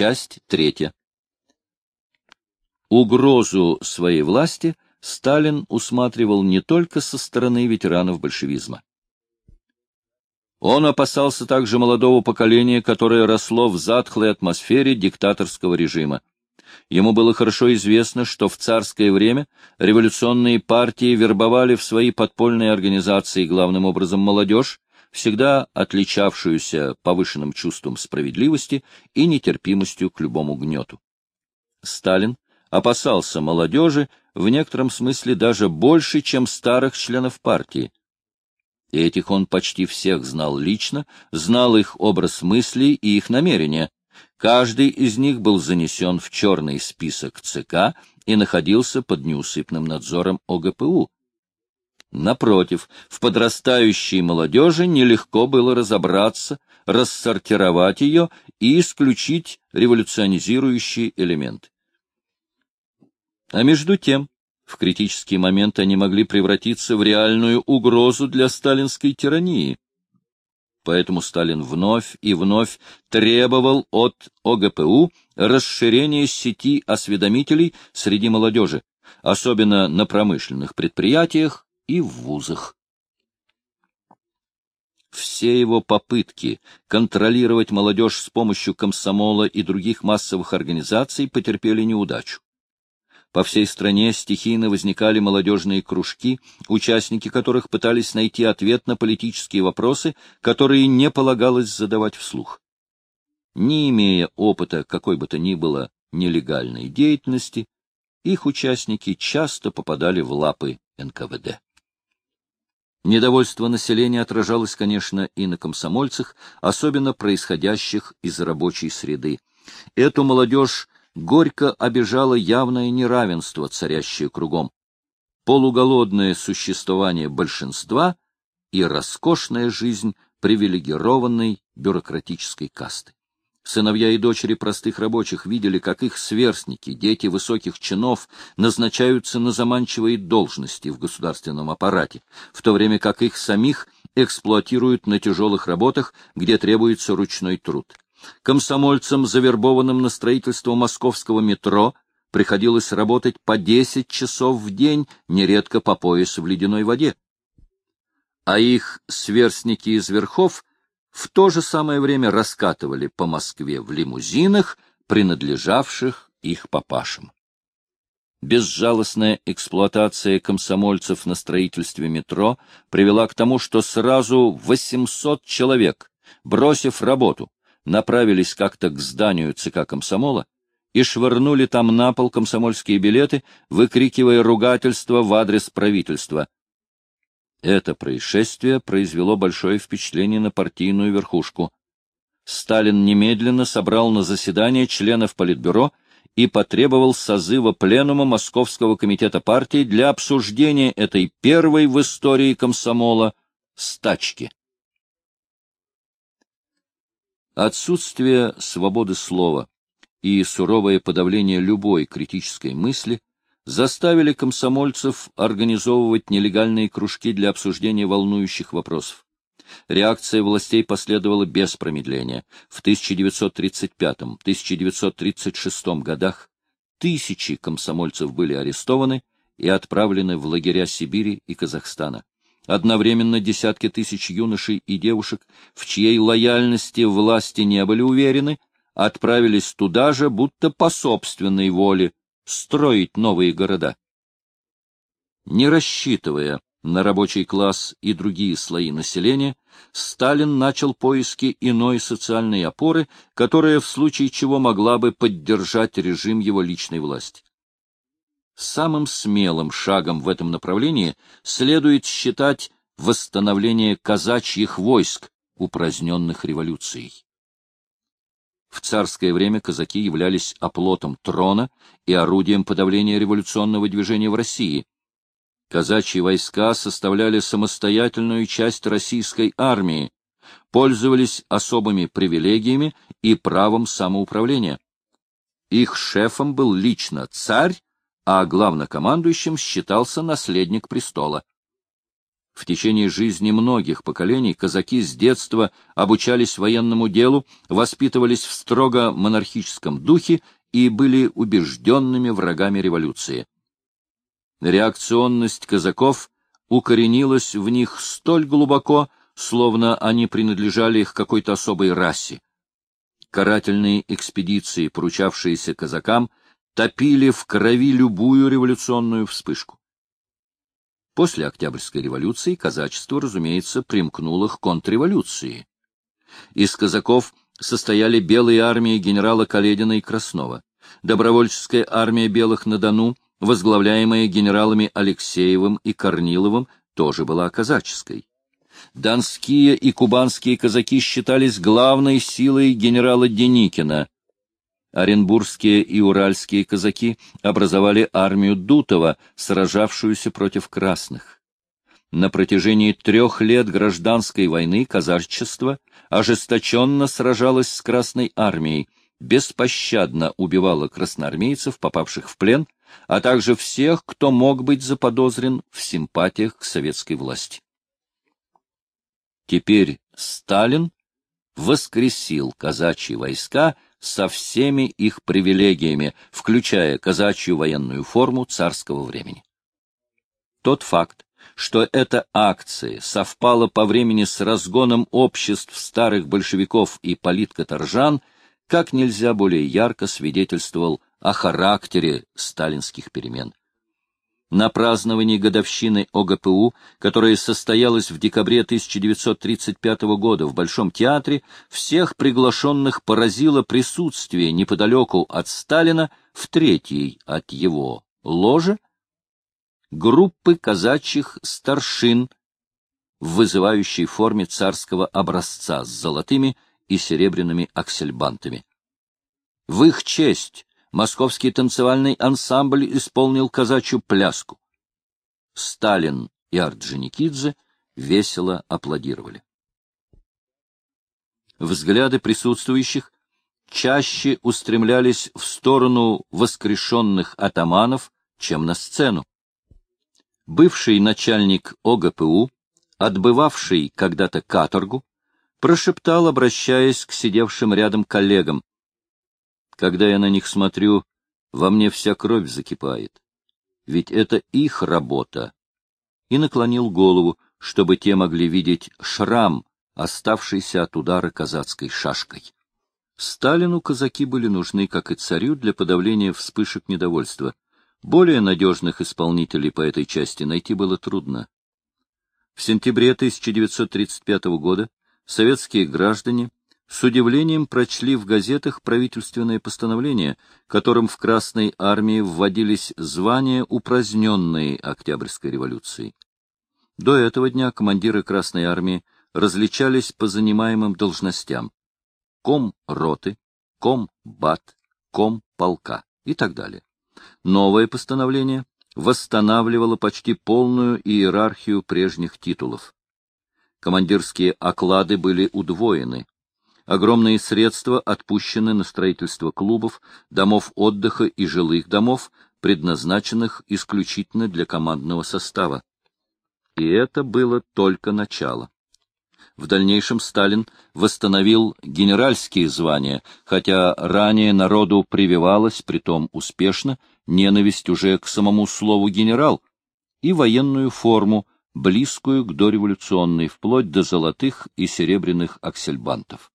Часть третья. Угрозу своей власти Сталин усматривал не только со стороны ветеранов большевизма. Он опасался также молодого поколения, которое росло в затхлой атмосфере диктаторского режима. Ему было хорошо известно, что в царское время революционные партии вербовали в свои подпольные организации главным образом молодежь, всегда отличавшуюся повышенным чувством справедливости и нетерпимостью к любому гнету. Сталин опасался молодежи в некотором смысле даже больше, чем старых членов партии. Этих он почти всех знал лично, знал их образ мыслей и их намерения. Каждый из них был занесен в черный список ЦК и находился под неусыпным надзором ОГПУ. Напротив, в подрастающей молодежи нелегко было разобраться, рассортировать ее и исключить революционизирующие элементы. А между тем, в критический момент они могли превратиться в реальную угрозу для сталинской тирании. Поэтому Сталин вновь и вновь требовал от ОГПУ расширения сети осведомителей среди молодежи, особенно на промышленных предприятиях и в вузах. Все его попытки контролировать молодежь с помощью комсомола и других массовых организаций потерпели неудачу. По всей стране стихийно возникали молодежные кружки, участники которых пытались найти ответ на политические вопросы, которые не полагалось задавать вслух. Не имея опыта какой бы то ни было нелегальной деятельности, их участники часто попадали в лапы НКВД. Недовольство населения отражалось, конечно, и на комсомольцах, особенно происходящих из рабочей среды. Эту молодежь горько обижало явное неравенство, царящее кругом, полуголодное существование большинства и роскошная жизнь привилегированной бюрократической касты. Сыновья и дочери простых рабочих видели, как их сверстники, дети высоких чинов, назначаются на заманчивые должности в государственном аппарате, в то время как их самих эксплуатируют на тяжелых работах, где требуется ручной труд. Комсомольцам, завербованным на строительство московского метро, приходилось работать по 10 часов в день, нередко по пояс в ледяной воде. А их сверстники из верхов в то же самое время раскатывали по Москве в лимузинах, принадлежавших их папашам. Безжалостная эксплуатация комсомольцев на строительстве метро привела к тому, что сразу 800 человек, бросив работу, направились как-то к зданию ЦК комсомола и швырнули там на пол комсомольские билеты, выкрикивая ругательства в адрес правительства — это происшествие произвело большое впечатление на партийную верхушку. Сталин немедленно собрал на заседание членов Политбюро и потребовал созыва пленума Московского комитета партии для обсуждения этой первой в истории комсомола стачки. Отсутствие свободы слова и суровое подавление любой критической мысли заставили комсомольцев организовывать нелегальные кружки для обсуждения волнующих вопросов. Реакция властей последовала без промедления. В 1935-1936 годах тысячи комсомольцев были арестованы и отправлены в лагеря Сибири и Казахстана. Одновременно десятки тысяч юношей и девушек, в чьей лояльности власти не были уверены, отправились туда же, будто по собственной воле, строить новые города. Не рассчитывая на рабочий класс и другие слои населения, Сталин начал поиски иной социальной опоры, которая в случае чего могла бы поддержать режим его личной власти. Самым смелым шагом в этом направлении следует считать восстановление казачьих войск, упраздненных революцией. В царское время казаки являлись оплотом трона и орудием подавления революционного движения в России. Казачьи войска составляли самостоятельную часть российской армии, пользовались особыми привилегиями и правом самоуправления. Их шефом был лично царь, а главнокомандующим считался наследник престола. В течение жизни многих поколений казаки с детства обучались военному делу, воспитывались в строго монархическом духе и были убежденными врагами революции. Реакционность казаков укоренилась в них столь глубоко, словно они принадлежали к какой-то особой расе. Карательные экспедиции, поручавшиеся казакам, топили в крови любую революционную вспышку. После Октябрьской революции казачество, разумеется, примкнуло к контрреволюции. Из казаков состояли белые армии генерала Каледина и Краснова, добровольческая армия белых на Дону, возглавляемая генералами Алексеевым и Корниловым, тоже была казаческой. Донские и кубанские казаки считались главной силой генерала Деникина. Оренбургские и уральские казаки образовали армию Дутова, сражавшуюся против красных. На протяжении трех лет гражданской войны казачество ожесточенно сражалось с Красной армией, беспощадно убивало красноармейцев, попавших в плен, а также всех, кто мог быть заподозрен в симпатиях к советской власти. Теперь Сталин воскресил казачьи войска со всеми их привилегиями, включая казачью военную форму царского времени. Тот факт, что эта акция совпала по времени с разгоном обществ старых большевиков и политкоторжан, как нельзя более ярко свидетельствовал о характере сталинских перемен. На праздновании годовщины ОГПУ, которое состоялось в декабре 1935 года в Большом театре, всех приглашенных поразило присутствие неподалеку от Сталина в третьей от его ложи группы казачьих старшин в вызывающей форме царского образца с золотыми и серебряными аксельбантами. В их честь московский танцевальный ансамбль исполнил казачью пляску. Сталин и Орджоникидзе весело аплодировали. Взгляды присутствующих чаще устремлялись в сторону воскрешенных атаманов, чем на сцену. Бывший начальник ОГПУ, отбывавший когда-то каторгу, прошептал, обращаясь к сидевшим рядом коллегам, когда я на них смотрю, во мне вся кровь закипает. Ведь это их работа. И наклонил голову, чтобы те могли видеть шрам, оставшийся от удара казацкой шашкой. Сталину казаки были нужны, как и царю, для подавления вспышек недовольства. Более надежных исполнителей по этой части найти было трудно. В сентябре 1935 года советские граждане с удивлением прочли в газетах правительственное постановление, которым в Красной армии вводились звания, упраздненные Октябрьской революцией. До этого дня командиры Красной армии различались по занимаемым должностям ком роты, ком бат, ком полка и так далее. Новое постановление восстанавливало почти полную иерархию прежних титулов. Командирские оклады были удвоены, Огромные средства отпущены на строительство клубов, домов отдыха и жилых домов, предназначенных исключительно для командного состава. И это было только начало. В дальнейшем Сталин восстановил генеральские звания, хотя ранее народу прививалась, притом успешно, ненависть уже к самому слову «генерал» и военную форму, близкую к дореволюционной, вплоть до золотых и серебряных аксельбантов.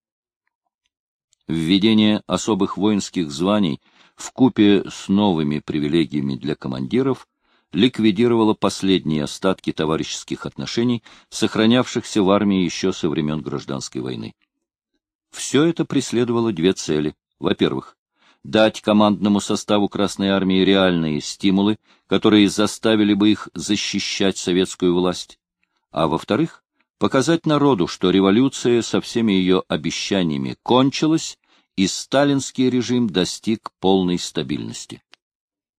Введение особых воинских званий в купе с новыми привилегиями для командиров ликвидировало последние остатки товарищеских отношений, сохранявшихся в армии еще со времен гражданской войны. Все это преследовало две цели. Во-первых, дать командному составу Красной армии реальные стимулы, которые заставили бы их защищать советскую власть. А во-вторых, показать народу, что революция со всеми ее обещаниями кончилась, и сталинский режим достиг полной стабильности.